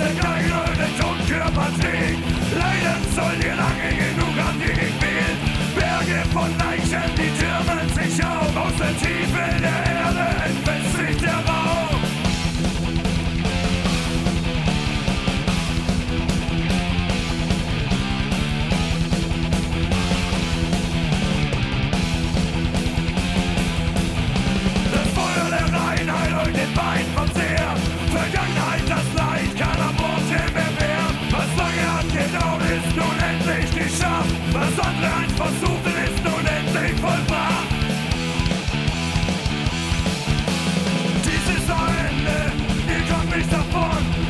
Eure Tonkörper trägt. Leiden soll ihr lange genug an die Berge von Leichen, die On.